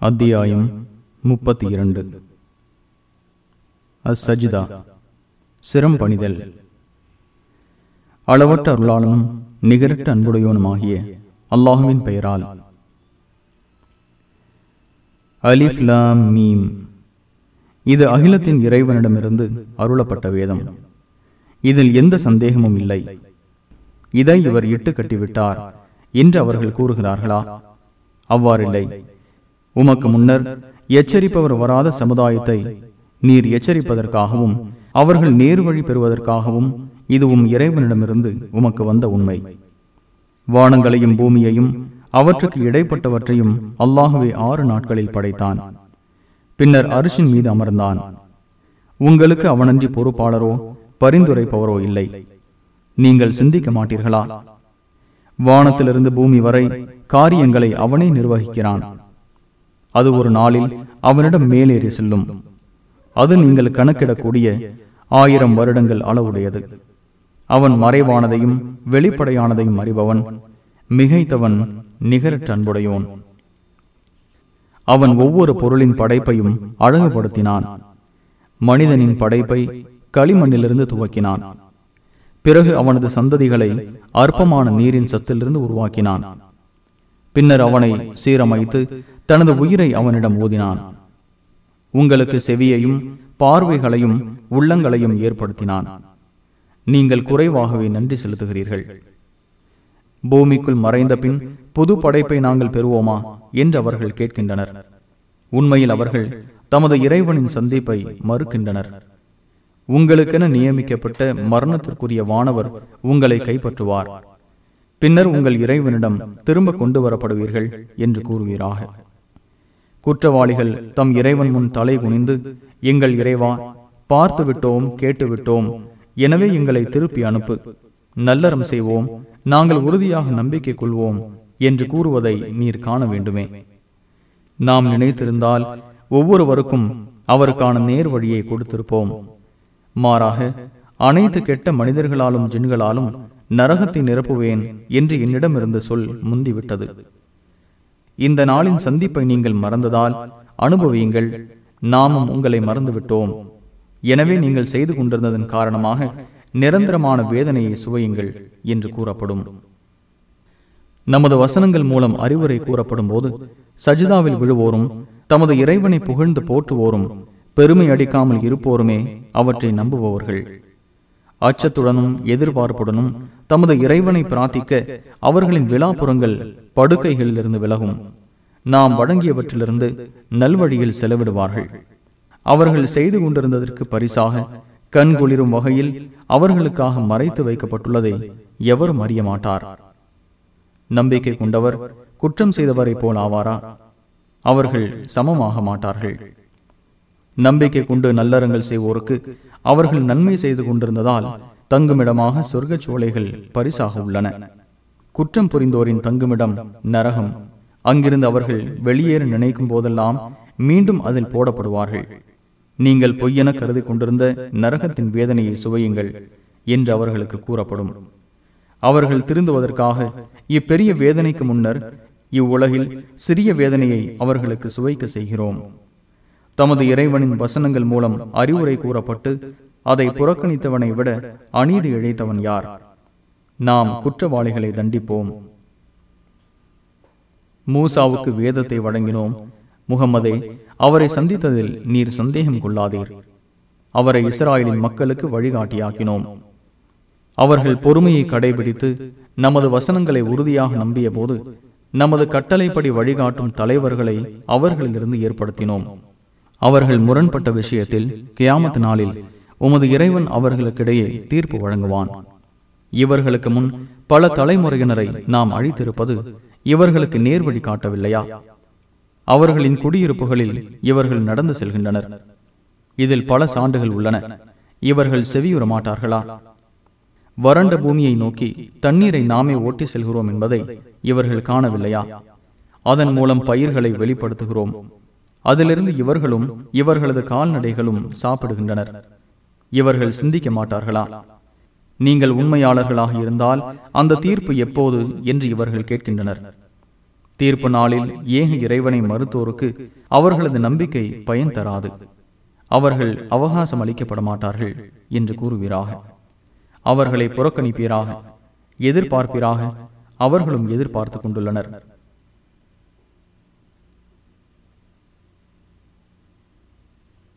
அத்தியாயம் முப்பத்தி இரண்டு. அசஜிதா சிரம் பணிதல். அளவற்ற அருளாளனும் நிகரற்ற அன்புடையவனுமாகிய அல்லாஹுவின் பெயரால். அலிஃப்லாம் மீம். இது அகிலத்தின் இறைவனிடமிருந்து அருளப்பட்ட வேதம். இதில் எந்த சந்தேகமும் இல்லை. இதை இவர் இட்டு கட்டிவிட்டார் என்று அவர்கள் கூறுகிறார்களா? அவ்வாறில்லை. உமக்கு முன்னர் எச்சரிப்பவர் வராத சமுதாயத்தை நீர் எச்சரிப்பதற்காகவும் அவர்கள் நேர் வழி பெறுவதற்காகவும் இதுவும் இறைவனிடமிருந்து உமக்கு வந்த உண்மை. வானங்களையும் பூமியையும் அவற்றுக்கு இடைப்பட்டவற்றையும் அல்லாகவே ஆறு நாட்களில் படைத்தான். பின்னர் அரிசின் மீது அமர்ந்தான். உங்களுக்கு அவனன்றி பொறுப்பாளரோ பரிந்துரைப்பவரோ இல்லை. நீங்கள் சிந்திக்க மாட்டீர்களா? வானத்திலிருந்து பூமி வரை காரியங்களை அவனே நிர்வகிக்கிறான். அது ஒரு நாளில் அவனிடம் மேலேறி செல்லும். அது நீங்கள் கணக்கிடக்கூடிய ஆயிரம் வருடங்கள் அளவுடையது. அவன் மறைவானதையும் வெளிப்படையானதையும் அறிபவன் மிகைத்தவன் நிகரற்ற அன்புடையோன் அவன் ஒவ்வொரு பொருளின் படைப்பையும் அழகுபடுத்தினான். மனிதனின் படைப்பை களிமண்ணிலிருந்து துவக்கினான். பிறகு அவனது சந்ததிகளை அற்பமான நீரின் சத்திலிருந்து உருவாக்கினான். பின்னர் அவனை சீரமைத்து தனது உயிரை அவனிடம் ஊதினான். உங்களுக்கு செவியையும் பார்வைகளையும் உள்ளங்களையும் ஏற்படுத்தினான். நீங்கள் குறைவாகவே நன்றி செலுத்துகிறீர்கள். பூமிக்குள் மறைந்த பின் புது படைப்பை நாங்கள் பெறுவோமா? என்று அவர்கள் கேட்கின்றனர். உண்மையில் அவர்கள் தமது இறைவனின் சந்திப்பை மறுக்கின்றனர். உங்களுக்கென நியமிக்கப்பட்ட மரணத்திற்குரிய வானவர் உங்களை கைப்பற்றுவார். பின்னர் உங்கள் இறைவனிடம் திரும்ப கொண்டு வரப்படுவீர்கள் என்று கூறுவீராக. குற்றவாளிகள் தம் இறைவன் முன் தலை குனிந்து எங்கள் இறைவா பார்த்து விட்டோம் கேட்டுவிட்டோம். எனவே எங்களை திருப்பி அனுப்பு. நல்லறம் செய்வோம். நாங்கள் உறுதியாக நம்பிக்கை கொள்வோம் என்று கூறுவதை நீர் காண வேண்டுமே. நாம் நினைத்திருந்தால் ஒவ்வொருவருக்கும் அவருக்கான நேர் வழியை கொடுத்திருப்போம். மாறாக அனைத்து கெட்ட மனிதர்களாலும் ஜின்களாலும் நரகத்தை நிரப்புவேன் என்று என்னிடமிருந்து சொல் முந்திவிட்டது. இந்த நாளின் சந்திப்பை நீங்கள் மறந்ததால் அனுபவியுங்கள். நாமும் உங்களை மறந்துவிட்டோம். எனவே நீங்கள் செய்து கொண்டிருந்ததன் காரணமாக நிரந்தரமான வேதனையை சுவையுங்கள் என்று கூறப்படும். நமது வசனங்கள் மூலம் அறிவுரை கூறப்படும் போது சஜிதாவில் விழுவோரும் தமது இறைவனை புகழ்ந்து போற்றுவோரும் பெருமை அடிக்காமல் இருப்போருமே அவற்றை நம்புபவர்கள். அச்சத்துடனும் எதிர்பார்ப்புடனும் தமது இறைவனை பிரார்த்திக்க அவர்களின் விழாப்புறங்கள் படுக்கைகளிலிருந்து விலகும். நாம் வழங்கியவற்றிலிருந்து நல்வழியில் செலவிடுவார்கள். அவர்கள் செய்து கொண்டிருந்ததற்கு பரிசாக கண்குளிரும் வகையில் அவர்களுக்காக மறைத்து வைக்கப்பட்டுள்ளதை எவரும் அறிய மாட்டார்? நம்பிக்கை கொண்டவர் குற்றம் செய்தவரை போல் ஆவாரா? அவர்கள் சமமாக மாட்டார்கள். நம்பிக்கை கொண்டு நல்லறங்கள் செய்வோருக்கு அவர்கள் நன்மை செய்து கொண்டிருந்ததால் தங்குமிடமாக சொர்க்கச் சோலைகள் பரிசாக உள்ளன. குற்றம் புரிந்தோரின் தங்குமிடம் நரகம். அங்கிருந்து அவர்கள் வெளியேற நினைக்கும் போதெல்லாம் மீண்டும் அதில் போடப்படுவார்கள். நீங்கள் பொய்யென கருதி கொண்டிருந்த நரகத்தின் வேதனையை சுவையுங்கள் என்று அவர்களுக்கு கூறப்படும். அவர்கள் திருந்துவதற்காக இப்பெரிய வேதனைக்கு முன்னர் இவ்வுலகில் சிறிய வேதனையை அவர்களுக்கு சுவைக்க செய்கிறோம். தமது இறைவனின் வசனங்கள் மூலம் அறிவுரை கூறப்பட்டு அதை புறக்கணித்தவனை விட அநீதி இழைத்தவன் யார்? நாம் குற்றவாளிகளை தண்டிப்போம். மூசாவுக்கு வேதத்தை வழங்கினோம். முகம்மதே அவரை சந்தித்ததில் நீர் சந்தேகம் கொள்ளாதீர். அவரை இஸ்ராயலின் மக்களுக்கு வழிகாட்டியாக்கினோம். அவர்கள் பொறுமையை கடைபிடித்து நமது வசனங்களை உறுதியாக நம்பிய போது நமது கட்டளைப்படி வழிகாட்டும் தலைவர்களை அவர்களிலிருந்து ஏற்படுத்தினோம். அவர்கள் முரண்பட்ட விஷயத்தில் கியாமத் நாளில் உமது இறைவன் அவர்களுக்கிடையே தீர்ப்பு வழங்குவான். இவர்களுக்கு முன் பல தலைமுறையினரை நாம் அழித்திருப்பது இவர்களுக்கு நேர்வழி காட்டவில்லையா? அவர்களின் குடியிருப்புகளில் இவர்கள் நடந்து செல்கின்றனர். இதில் பல சான்றுகள் உள்ளன. இவர்கள் செவியுற மாட்டார்களா? வறண்ட பூமியை நோக்கி தண்ணீரை நாமே ஓட்டி செல்கிறோம் என்பதை இவர்கள் காணவில்லையா? அதன் மூலம் பயிர்களை வெளிப்படுத்துகிறோம். அதிலிருந்து இவர்களும் இவர்களது கால்நடைகளும் சாப்பிடுகின்றனர். இவர்கள் சிந்திக்க மாட்டார்களா? நீங்கள் உண்மையாளர்களாக இருந்தால் அந்த தீர்ப்பு எப்போது என்று இவர்கள் கேட்கின்றனர். தீர்ப்பு நாளில் ஏக இறைவனை மறுத்தோருக்கு அவர்களது நம்பிக்கை பயன் தராது. அவர்கள் அவகாசம் அளிக்கப்பட மாட்டார்கள் என்று கூறுவீராக. அவர்களை புறக்கணிப்பீராக எதிர்பார்ப்பீராக அவர்களும் எதிர்பார்த்து கொண்டுள்ளனர்.